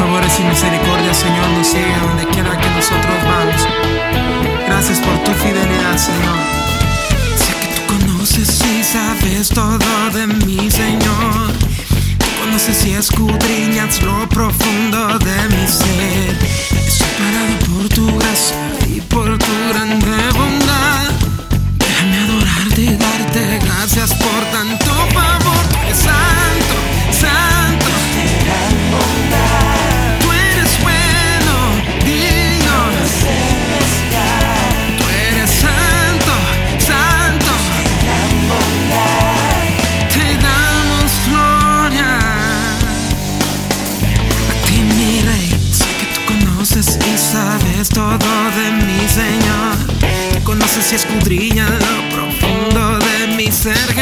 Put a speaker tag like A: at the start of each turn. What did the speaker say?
A: favores y misericordia, Señor, nos siga donde quiera que nosotros vamos. Gracias por tu fidelidad, Señor. Sé que tú conoces y sabes todo de mí, Señor. Tú conoces y escudriñas lo profundo de mi ser. Estoy parado por tu gracia sabes todo de mi Señor. Conoces y escudriñas lo profundo de mi ser.